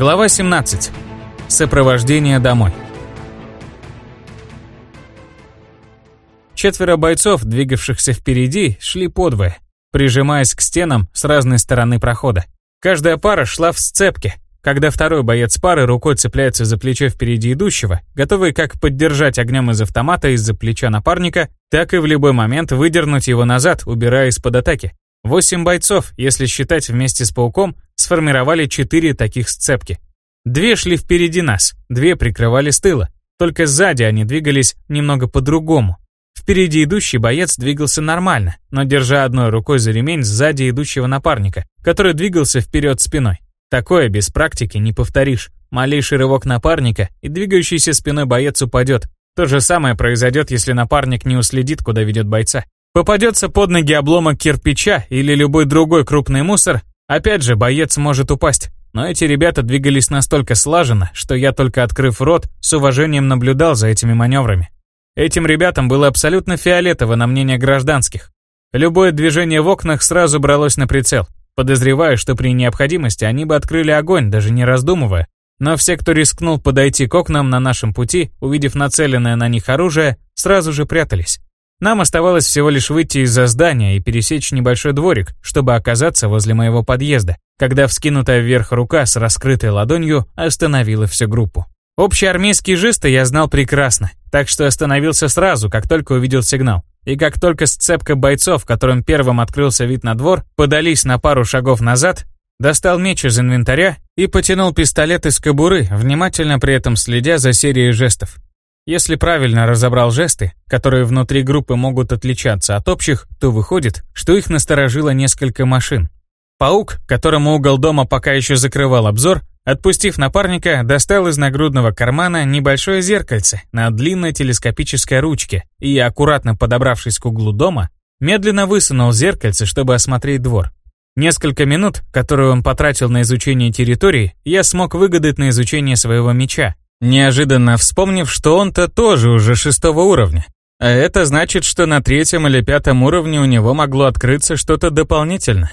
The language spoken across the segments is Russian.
Глава 17. Сопровождение домой. Четверо бойцов, двигавшихся впереди, шли подвое, прижимаясь к стенам с разной стороны прохода. Каждая пара шла в сцепке, когда второй боец пары рукой цепляется за плечо впереди идущего, готовый как поддержать огнем из автомата из-за плеча напарника, так и в любой момент выдернуть его назад, убирая из-под атаки. Восемь бойцов, если считать вместе с пауком, сформировали четыре таких сцепки. Две шли впереди нас, две прикрывали с тыла. Только сзади они двигались немного по-другому. Впереди идущий боец двигался нормально, но держа одной рукой за ремень сзади идущего напарника, который двигался вперед спиной. Такое без практики не повторишь. Малейший рывок напарника, и двигающийся спиной боец упадет. То же самое произойдет, если напарник не уследит, куда ведет бойца. Попадется под ноги обломок кирпича или любой другой крупный мусор, опять же, боец может упасть. Но эти ребята двигались настолько слаженно, что я только открыв рот, с уважением наблюдал за этими маневрами. Этим ребятам было абсолютно фиолетово на мнение гражданских. Любое движение в окнах сразу бралось на прицел. Подозреваю, что при необходимости они бы открыли огонь, даже не раздумывая. Но все, кто рискнул подойти к окнам на нашем пути, увидев нацеленное на них оружие, сразу же прятались. Нам оставалось всего лишь выйти из-за здания и пересечь небольшой дворик, чтобы оказаться возле моего подъезда, когда вскинутая вверх рука с раскрытой ладонью остановила всю группу. Общеармейские жесты я знал прекрасно, так что остановился сразу, как только увидел сигнал. И как только сцепка бойцов, которым первым открылся вид на двор, подались на пару шагов назад, достал меч из инвентаря и потянул пистолет из кобуры, внимательно при этом следя за серией жестов. Если правильно разобрал жесты, которые внутри группы могут отличаться от общих, то выходит, что их насторожило несколько машин. Паук, которому угол дома пока еще закрывал обзор, отпустив напарника, достал из нагрудного кармана небольшое зеркальце на длинной телескопической ручке и, аккуратно подобравшись к углу дома, медленно высунул зеркальце, чтобы осмотреть двор. Несколько минут, которые он потратил на изучение территории, я смог выгадать на изучение своего меча, Неожиданно вспомнив, что он-то тоже уже шестого уровня. А это значит, что на третьем или пятом уровне у него могло открыться что-то дополнительно.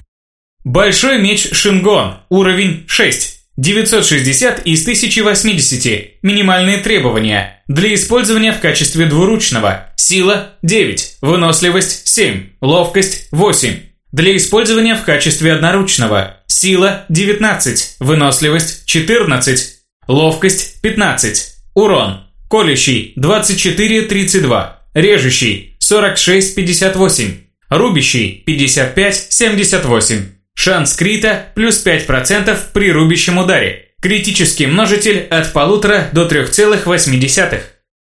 Большой меч Шингон, уровень 6. 960 из 1080. Минимальные требования. Для использования в качестве двуручного. Сила 9. Выносливость 7. Ловкость 8. Для использования в качестве одноручного. Сила 19. Выносливость 14. Ловкость 15. Урон. Колющий 24-32. Режущий 46-58. Рубящий 55-78. Шанс крита плюс 5% при рубящем ударе. Критический множитель от 1,5 до 3,8.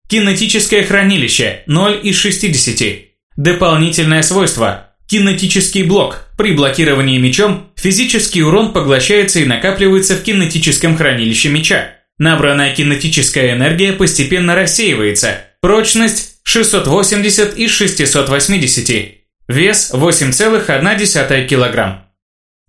Кинетическое хранилище 0 из 60. Дополнительное свойство. Кинетический блок. При блокировании мечом физический урон поглощается и накапливается в кинетическом хранилище меча. Набранная кинетическая энергия постепенно рассеивается. Прочность 680 из 680. Вес 8,1 кг.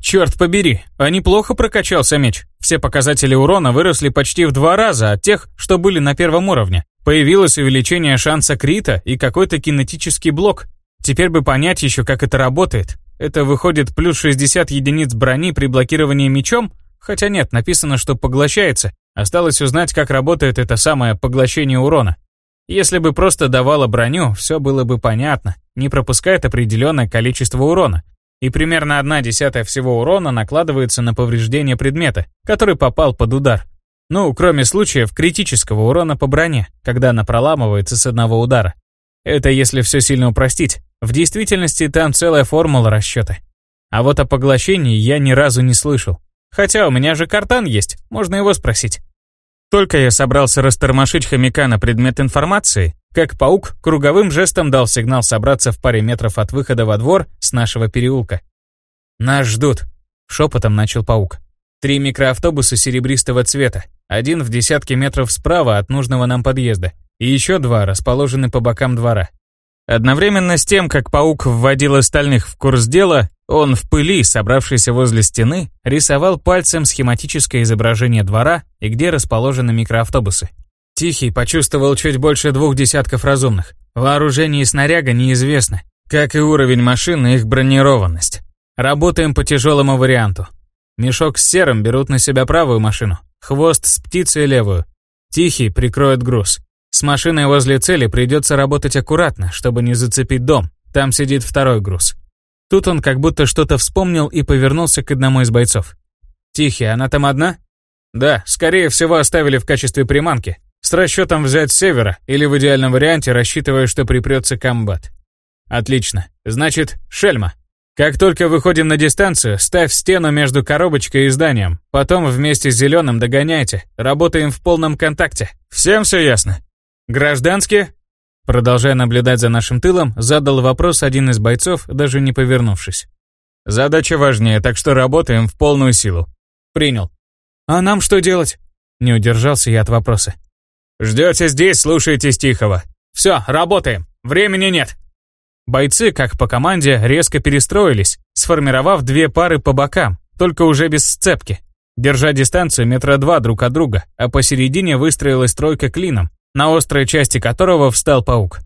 Черт побери, а неплохо прокачался меч. Все показатели урона выросли почти в два раза от тех, что были на первом уровне. Появилось увеличение шанса крита и какой-то кинетический блок. Теперь бы понять еще, как это работает. Это выходит плюс 60 единиц брони при блокировании мечом? Хотя нет, написано, что поглощается. Осталось узнать, как работает это самое поглощение урона. Если бы просто давала броню, все было бы понятно. Не пропускает определенное количество урона. И примерно одна десятая всего урона накладывается на повреждение предмета, который попал под удар. Ну, кроме случаев критического урона по броне, когда она проламывается с одного удара. Это если все сильно упростить. В действительности там целая формула расчета. А вот о поглощении я ни разу не слышал. Хотя у меня же картан есть, можно его спросить. Только я собрался растормошить хомяка на предмет информации, как паук круговым жестом дал сигнал собраться в паре метров от выхода во двор с нашего переулка. «Нас ждут», — шепотом начал паук. «Три микроавтобуса серебристого цвета, один в десятке метров справа от нужного нам подъезда, и еще два расположены по бокам двора. Одновременно с тем, как паук вводил остальных в курс дела, он в пыли, собравшейся возле стены, рисовал пальцем схематическое изображение двора и где расположены микроавтобусы. Тихий почувствовал чуть больше двух десятков разумных. Вооружение и снаряга неизвестно, как и уровень машины и их бронированность. Работаем по тяжелому варианту. Мешок с серым берут на себя правую машину, хвост с птицей левую. Тихий прикроет груз. С машиной возле цели придется работать аккуратно, чтобы не зацепить дом. Там сидит второй груз. Тут он как будто что-то вспомнил и повернулся к одному из бойцов. «Тихий, она там одна?» «Да, скорее всего оставили в качестве приманки. С расчетом взять с севера, или в идеальном варианте, рассчитывая, что припрется комбат». «Отлично. Значит, шельма. Как только выходим на дистанцию, ставь стену между коробочкой и зданием. Потом вместе с зеленым догоняйте. Работаем в полном контакте. Всем все ясно?» «Гражданские?» Продолжая наблюдать за нашим тылом, задал вопрос один из бойцов, даже не повернувшись. «Задача важнее, так что работаем в полную силу». «Принял». «А нам что делать?» Не удержался я от вопроса. «Ждете здесь, слушайте Тихого. Все, работаем. Времени нет». Бойцы, как по команде, резко перестроились, сформировав две пары по бокам, только уже без сцепки. Держа дистанцию метра два друг от друга, а посередине выстроилась тройка клином, на острой части которого встал паук.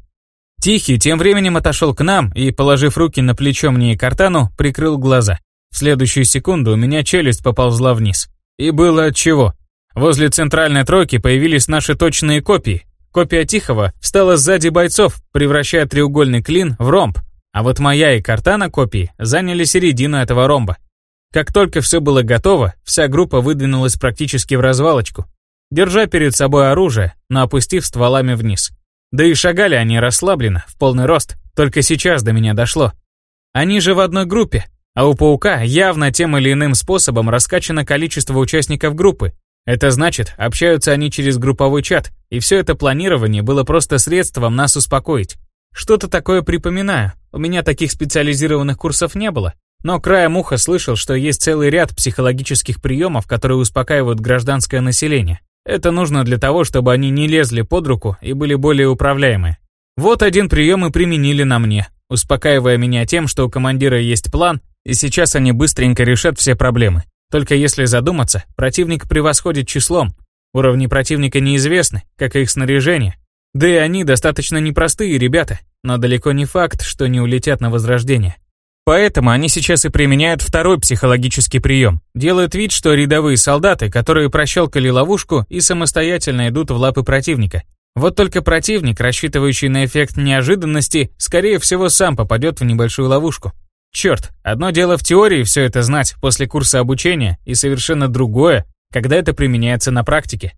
Тихий тем временем отошел к нам и, положив руки на плечо мне и картану, прикрыл глаза. В следующую секунду у меня челюсть поползла вниз. И было от чего. Возле центральной тройки появились наши точные копии. Копия Тихого встала сзади бойцов, превращая треугольный клин в ромб, а вот моя и картана копии заняли середину этого ромба. Как только все было готово, вся группа выдвинулась практически в развалочку, держа перед собой оружие, но опустив стволами вниз. Да и шагали они расслабленно, в полный рост, только сейчас до меня дошло. Они же в одной группе, а у паука явно тем или иным способом раскачано количество участников группы. Это значит, общаются они через групповой чат, и все это планирование было просто средством нас успокоить. Что-то такое припоминаю, у меня таких специализированных курсов не было, но краем уха слышал, что есть целый ряд психологических приемов, которые успокаивают гражданское население. Это нужно для того, чтобы они не лезли под руку и были более управляемы. Вот один прием и применили на мне, успокаивая меня тем, что у командира есть план, и сейчас они быстренько решат все проблемы. Только если задуматься, противник превосходит числом. Уровни противника неизвестны, как и их снаряжение. Да и они достаточно непростые ребята, но далеко не факт, что не улетят на возрождение. Поэтому они сейчас и применяют второй психологический прием. Делают вид, что рядовые солдаты, которые прощелкали ловушку и самостоятельно идут в лапы противника. Вот только противник, рассчитывающий на эффект неожиданности, скорее всего сам попадет в небольшую ловушку. Черт, одно дело в теории все это знать после курса обучения, и совершенно другое, когда это применяется на практике.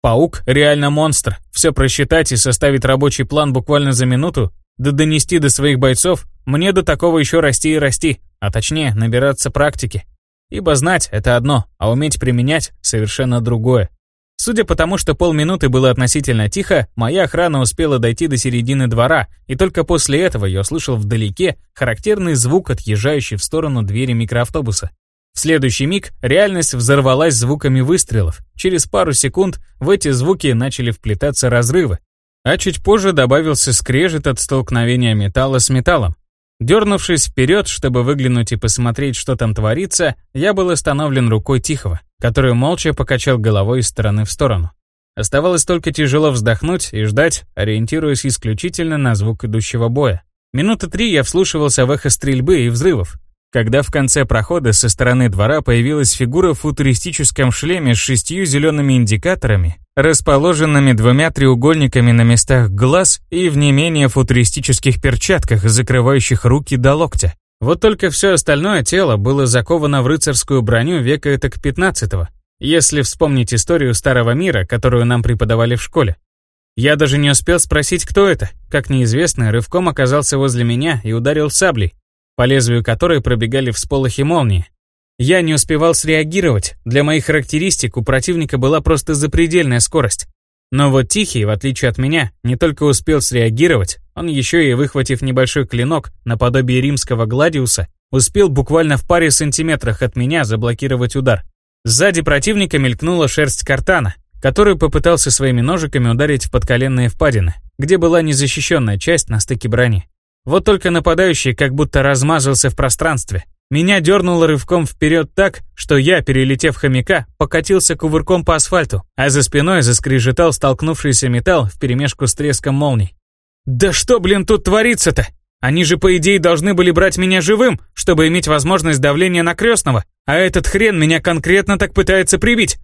Паук реально монстр. Все просчитать и составить рабочий план буквально за минуту да донести до своих бойцов, мне до такого еще расти и расти, а точнее набираться практики. Ибо знать — это одно, а уметь применять — совершенно другое. Судя по тому, что полминуты было относительно тихо, моя охрана успела дойти до середины двора, и только после этого я услышал вдалеке характерный звук, отъезжающий в сторону двери микроавтобуса. В следующий миг реальность взорвалась звуками выстрелов. Через пару секунд в эти звуки начали вплетаться разрывы, а чуть позже добавился скрежет от столкновения металла с металлом. Дернувшись вперед, чтобы выглянуть и посмотреть, что там творится, я был остановлен рукой Тихого, который молча покачал головой из стороны в сторону. Оставалось только тяжело вздохнуть и ждать, ориентируясь исключительно на звук идущего боя. Минуты три я вслушивался в эхо стрельбы и взрывов, когда в конце прохода со стороны двора появилась фигура в футуристическом шлеме с шестью зелеными индикаторами, расположенными двумя треугольниками на местах глаз и в не менее футуристических перчатках, закрывающих руки до локтя. Вот только все остальное тело было заковано в рыцарскую броню века этак 15-го, если вспомнить историю Старого Мира, которую нам преподавали в школе. Я даже не успел спросить, кто это, как неизвестный рывком оказался возле меня и ударил саблей, по лезвию которой пробегали всполохи молнии. Я не успевал среагировать, для моих характеристик у противника была просто запредельная скорость. Но вот Тихий, в отличие от меня, не только успел среагировать, он еще и, выхватив небольшой клинок, наподобие римского гладиуса, успел буквально в паре сантиметрах от меня заблокировать удар. Сзади противника мелькнула шерсть картана, который попытался своими ножиками ударить в подколенные впадины, где была незащищенная часть на стыке брони. Вот только нападающий как будто размазался в пространстве. Меня дернуло рывком вперед так, что я, перелетев хомяка, покатился кувырком по асфальту, а за спиной заскрежетал столкнувшийся металл вперемешку с треском молний. «Да что, блин, тут творится-то? Они же, по идее, должны были брать меня живым, чтобы иметь возможность давления на крестного, а этот хрен меня конкретно так пытается прибить.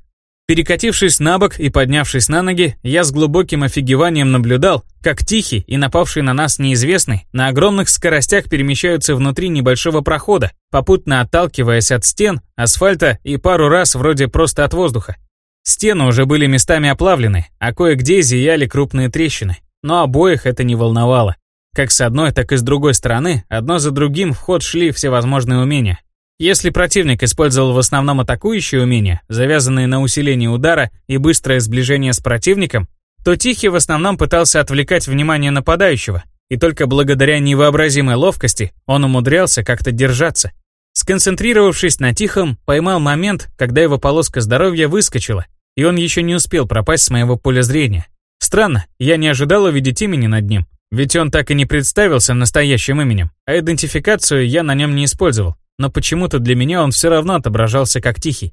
Перекатившись на бок и поднявшись на ноги, я с глубоким офигеванием наблюдал, как тихий и напавший на нас неизвестный на огромных скоростях перемещаются внутри небольшого прохода, попутно отталкиваясь от стен, асфальта и пару раз вроде просто от воздуха. Стены уже были местами оплавлены, а кое-где зияли крупные трещины. Но обоих это не волновало. Как с одной, так и с другой стороны, одно за другим в ход шли всевозможные умения. Если противник использовал в основном атакующие умения, завязанные на усиление удара и быстрое сближение с противником, то Тихий в основном пытался отвлекать внимание нападающего, и только благодаря невообразимой ловкости он умудрялся как-то держаться. Сконцентрировавшись на Тихом, поймал момент, когда его полоска здоровья выскочила, и он еще не успел пропасть с моего поля зрения. Странно, я не ожидал увидеть имени над ним, ведь он так и не представился настоящим именем, а идентификацию я на нем не использовал, но почему-то для меня он все равно отображался как Тихий.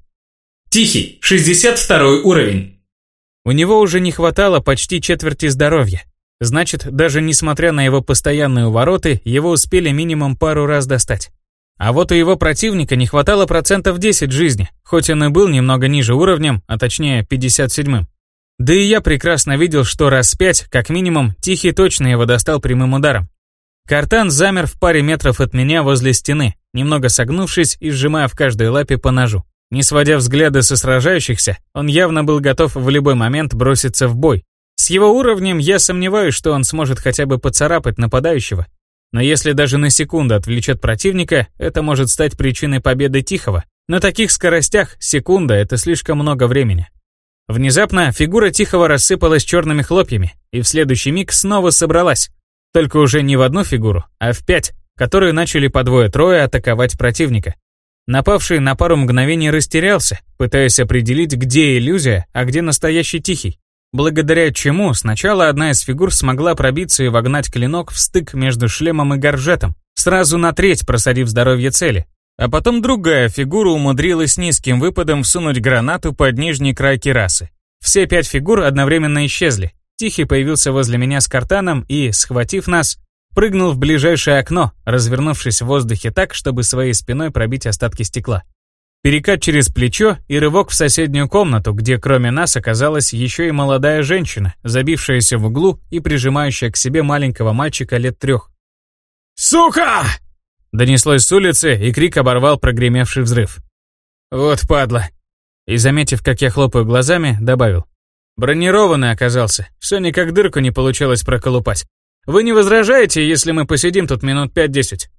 Тихий, 62 уровень. У него уже не хватало почти четверти здоровья. Значит, даже несмотря на его постоянные увороты, его успели минимум пару раз достать. А вот у его противника не хватало процентов 10 жизни, хоть он и был немного ниже уровнем, а точнее 57-м. Да и я прекрасно видел, что раз пять, как минимум, Тихий точно его достал прямым ударом. Картан замер в паре метров от меня возле стены, немного согнувшись и сжимая в каждой лапе по ножу. Не сводя взгляды со сражающихся, он явно был готов в любой момент броситься в бой. С его уровнем я сомневаюсь, что он сможет хотя бы поцарапать нападающего. Но если даже на секунду отвлечет противника, это может стать причиной победы Тихого. На таких скоростях секунда — это слишком много времени. Внезапно фигура Тихого рассыпалась черными хлопьями, и в следующий миг снова собралась. Только уже не в одну фигуру, а в пять, которые начали по двое-трое атаковать противника. Напавший на пару мгновений растерялся, пытаясь определить, где иллюзия, а где настоящий Тихий. Благодаря чему сначала одна из фигур смогла пробиться и вогнать клинок в стык между шлемом и горжетом, сразу на треть просадив здоровье цели. А потом другая фигура умудрилась низким выпадом всунуть гранату под нижний край керасы. Все пять фигур одновременно исчезли. Тихий появился возле меня с картаном и, схватив нас, прыгнул в ближайшее окно, развернувшись в воздухе так, чтобы своей спиной пробить остатки стекла. Перекат через плечо и рывок в соседнюю комнату, где кроме нас оказалась еще и молодая женщина, забившаяся в углу и прижимающая к себе маленького мальчика лет трех. «Сука!» Донеслось с улицы, и крик оборвал прогремевший взрыв. «Вот падла!» И, заметив, как я хлопаю глазами, добавил. «Бронированный оказался, все никак дырку не получалось проколупать. Вы не возражаете, если мы посидим тут минут пять-десять?»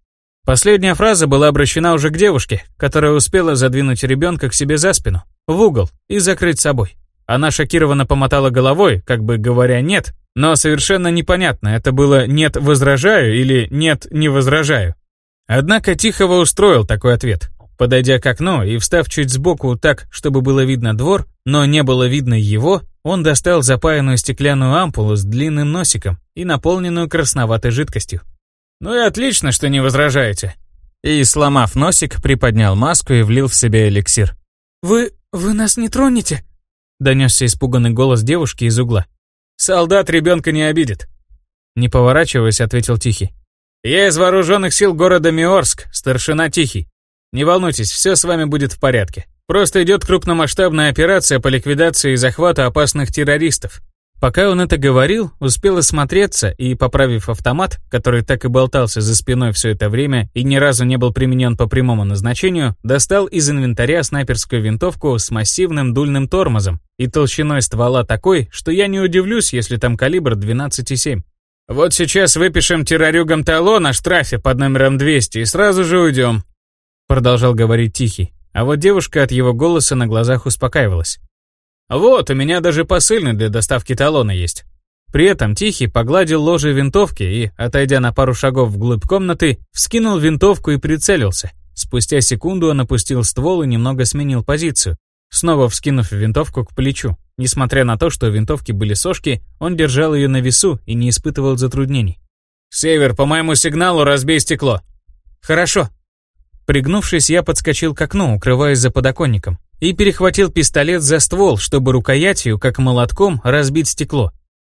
Последняя фраза была обращена уже к девушке, которая успела задвинуть ребенка к себе за спину, в угол, и закрыть собой. Она шокированно помотала головой, как бы говоря «нет», но совершенно непонятно, это было «нет, возражаю» или «нет, не возражаю». Однако Тихого устроил такой ответ. Подойдя к окну и встав чуть сбоку так, чтобы было видно двор, но не было видно его, он достал запаянную стеклянную ампулу с длинным носиком и наполненную красноватой жидкостью. «Ну и отлично, что не возражаете». И, сломав носик, приподнял маску и влил в себя эликсир. «Вы... вы нас не тронете?» Донесся испуганный голос девушки из угла. «Солдат ребенка не обидит». Не поворачиваясь, ответил Тихий. «Я из вооруженных сил города Миорск, старшина Тихий. Не волнуйтесь, все с вами будет в порядке. Просто идет крупномасштабная операция по ликвидации и захвату опасных террористов. Пока он это говорил, успел осмотреться и, поправив автомат, который так и болтался за спиной все это время и ни разу не был применен по прямому назначению, достал из инвентаря снайперскую винтовку с массивным дульным тормозом и толщиной ствола такой, что я не удивлюсь, если там калибр 12,7. «Вот сейчас выпишем террорюгам талон о штрафе под номером 200 и сразу же уйдем», продолжал говорить Тихий, а вот девушка от его голоса на глазах успокаивалась. «Вот, у меня даже посыльный для доставки талона есть». При этом Тихий погладил ложе винтовки и, отойдя на пару шагов вглубь комнаты, вскинул винтовку и прицелился. Спустя секунду он опустил ствол и немного сменил позицию, снова вскинув винтовку к плечу. Несмотря на то, что у винтовки были сошки, он держал ее на весу и не испытывал затруднений. «Север, по моему сигналу разбей стекло». «Хорошо». Пригнувшись, я подскочил к окну, укрываясь за подоконником, и перехватил пистолет за ствол, чтобы рукоятью, как молотком, разбить стекло.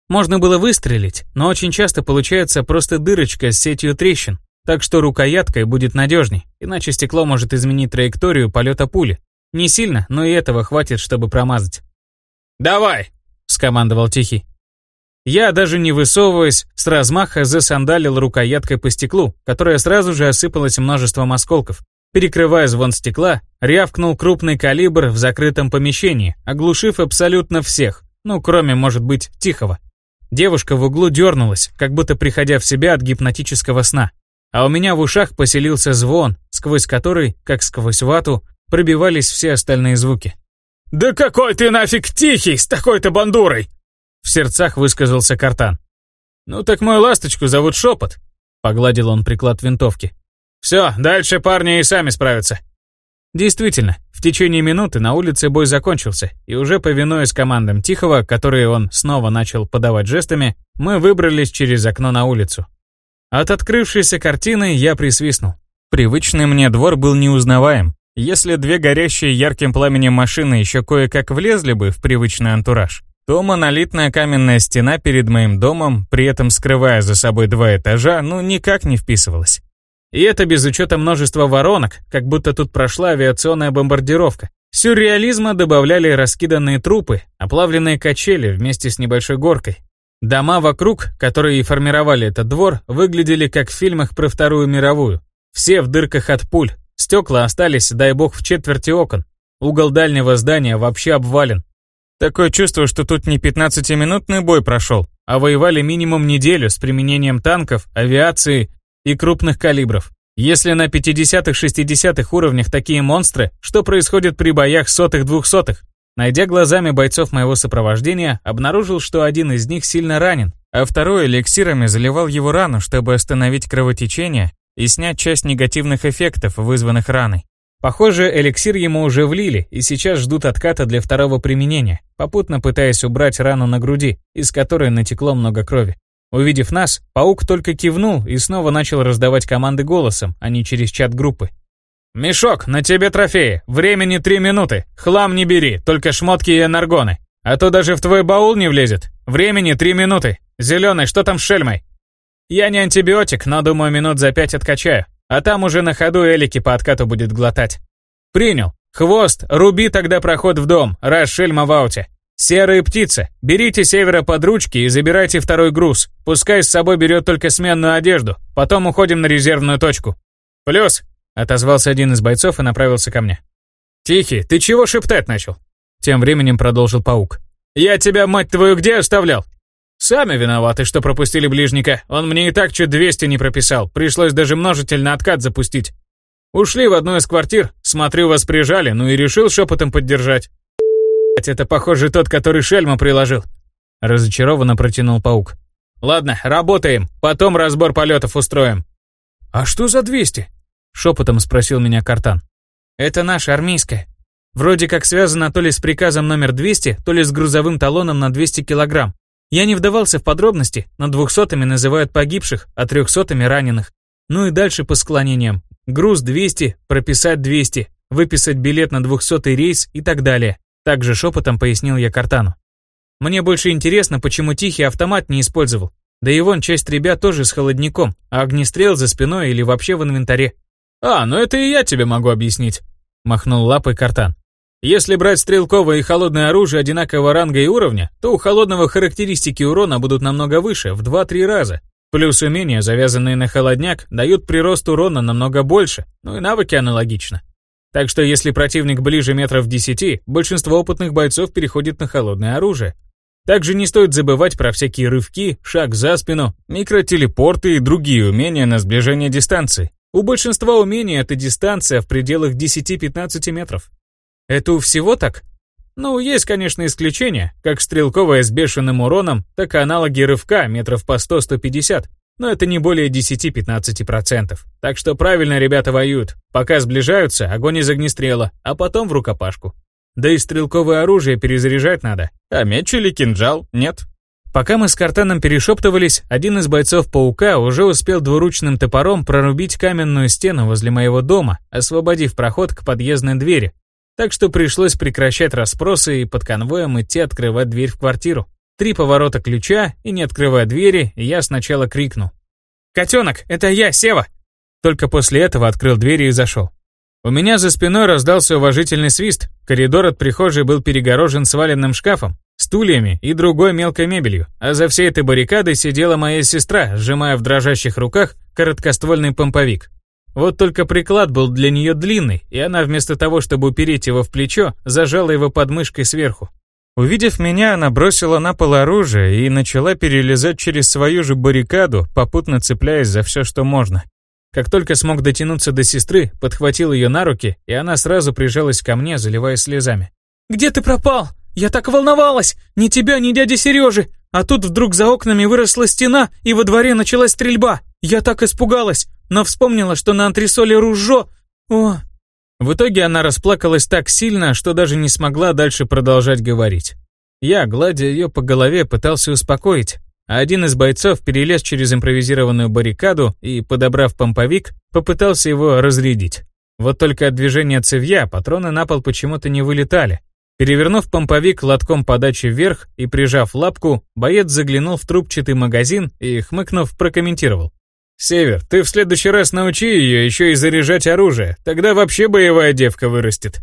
Можно было выстрелить, но очень часто получается просто дырочка с сетью трещин, так что рукояткой будет надежней, иначе стекло может изменить траекторию полета пули. Не сильно, но и этого хватит, чтобы промазать. «Давай!» — скомандовал Тихий. Я, даже не высовываясь, с размаха засандалил рукояткой по стеклу, которое сразу же осыпалось множеством осколков. Перекрывая звон стекла, рявкнул крупный калибр в закрытом помещении, оглушив абсолютно всех, ну, кроме, может быть, Тихого. Девушка в углу дернулась, как будто приходя в себя от гипнотического сна. А у меня в ушах поселился звон, сквозь который, как сквозь вату, пробивались все остальные звуки. «Да какой ты нафиг тихий с такой-то бандурой!» В сердцах высказался Картан. «Ну так мою ласточку зовут Шепот», — погладил он приклад винтовки. «Все, дальше парни и сами справятся». Действительно, в течение минуты на улице бой закончился, и уже повинуясь командам Тихого, которые он снова начал подавать жестами, мы выбрались через окно на улицу. От открывшейся картины я присвистнул. Привычный мне двор был неузнаваем. Если две горящие ярким пламенем машины еще кое-как влезли бы в привычный антураж, то монолитная каменная стена перед моим домом, при этом скрывая за собой два этажа, ну никак не вписывалась. И это без учета множества воронок, как будто тут прошла авиационная бомбардировка. Сюрреализма добавляли раскиданные трупы, оплавленные качели вместе с небольшой горкой. Дома вокруг, которые и формировали этот двор, выглядели как в фильмах про Вторую мировую. Все в дырках от пуль, стекла остались, дай бог, в четверти окон. Угол дальнего здания вообще обвален, Такое чувство, что тут не 15-минутный бой прошел, а воевали минимум неделю с применением танков, авиации и крупных калибров. Если на 50-60-х уровнях такие монстры, что происходит при боях сотых-двухсотых? Найдя глазами бойцов моего сопровождения, обнаружил, что один из них сильно ранен, а второй эликсирами заливал его рану, чтобы остановить кровотечение и снять часть негативных эффектов, вызванных раной. Похоже, эликсир ему уже влили, и сейчас ждут отката для второго применения, попутно пытаясь убрать рану на груди, из которой натекло много крови. Увидев нас, паук только кивнул и снова начал раздавать команды голосом, а не через чат группы. «Мешок, на тебе трофеи, времени три минуты, хлам не бери, только шмотки и энергоны, а то даже в твой баул не влезет, времени три минуты, зеленый, что там с шельмой?» «Я не антибиотик, но думаю, минут за пять откачаю. А там уже на ходу Элики по откату будет глотать. Принял. Хвост, руби тогда проход в дом, раз шельма в ауте. Серые птицы, берите севера под ручки и забирайте второй груз. Пускай с собой берет только сменную одежду. Потом уходим на резервную точку. Плюс, отозвался один из бойцов и направился ко мне. Тихий, ты чего шептать начал? Тем временем продолжил паук. Я тебя, мать твою, где оставлял? Сами виноваты, что пропустили ближника. Он мне и так чуть 200 не прописал. Пришлось даже множительный откат запустить. Ушли в одну из квартир. Смотрю, вас прижали, ну и решил шепотом поддержать. Это, похоже, тот, который шельма приложил. Разочарованно протянул паук. Ладно, работаем. Потом разбор полетов устроим. А что за 200? Шепотом спросил меня Картан. Это наша армейская. Вроде как связано то ли с приказом номер 200, то ли с грузовым талоном на 200 килограмм. Я не вдавался в подробности, но двухсотыми называют погибших, а трехсотыми раненых. Ну и дальше по склонениям. Груз 200, прописать 200, выписать билет на двухсотый рейс и так далее. Также шепотом пояснил я Картану. Мне больше интересно, почему Тихий автомат не использовал. Да и вон часть ребят тоже с холодником, а огнестрел за спиной или вообще в инвентаре. «А, ну это и я тебе могу объяснить», — махнул лапой Картан. Если брать стрелковое и холодное оружие одинакового ранга и уровня, то у холодного характеристики урона будут намного выше, в 2-3 раза. Плюс умения, завязанные на холодняк, дают прирост урона намного больше, ну и навыки аналогично. Так что если противник ближе метров 10, большинство опытных бойцов переходит на холодное оружие. Также не стоит забывать про всякие рывки, шаг за спину, микротелепорты и другие умения на сближение дистанции. У большинства умений эта дистанция в пределах 10-15 метров. Это у всего так? Ну, есть, конечно, исключения, как стрелковая с бешеным уроном, так и аналоги рывка метров по 100-150, но это не более 10-15%. Так что правильно ребята воюют. Пока сближаются, огонь из огнестрела, а потом в рукопашку. Да и стрелковое оружие перезаряжать надо. А меч или кинжал нет. Пока мы с Картаном перешептывались, один из бойцов Паука уже успел двуручным топором прорубить каменную стену возле моего дома, освободив проход к подъездной двери, так что пришлось прекращать расспросы и под конвоем идти открывать дверь в квартиру. Три поворота ключа, и не открывая двери, я сначала крикнул. «Котенок, это я, Сева!» Только после этого открыл двери и зашел. У меня за спиной раздался уважительный свист, коридор от прихожей был перегорожен сваленным шкафом, стульями и другой мелкой мебелью, а за всей этой баррикадой сидела моя сестра, сжимая в дрожащих руках короткоствольный помповик. Вот только приклад был для нее длинный, и она вместо того, чтобы упереть его в плечо, зажала его подмышкой сверху. Увидев меня, она бросила на пол оружие и начала перелезать через свою же баррикаду, попутно цепляясь за все, что можно. Как только смог дотянуться до сестры, подхватил ее на руки, и она сразу прижалась ко мне, заливая слезами. «Где ты пропал? Я так волновалась! Ни тебя, ни дяди Сережи! А тут вдруг за окнами выросла стена, и во дворе началась стрельба! Я так испугалась, но вспомнила, что на антресоле ружо... О, в итоге она расплакалась так сильно, что даже не смогла дальше продолжать говорить. Я, гладя ее по голове, пытался успокоить, а один из бойцов перелез через импровизированную баррикаду и, подобрав помповик, попытался его разрядить. Вот только от движения цевья патроны на пол почему-то не вылетали. Перевернув помповик лотком подачи вверх и прижав лапку, боец заглянул в трубчатый магазин и, хмыкнув, прокомментировал. «Север, ты в следующий раз научи ее еще и заряжать оружие, тогда вообще боевая девка вырастет».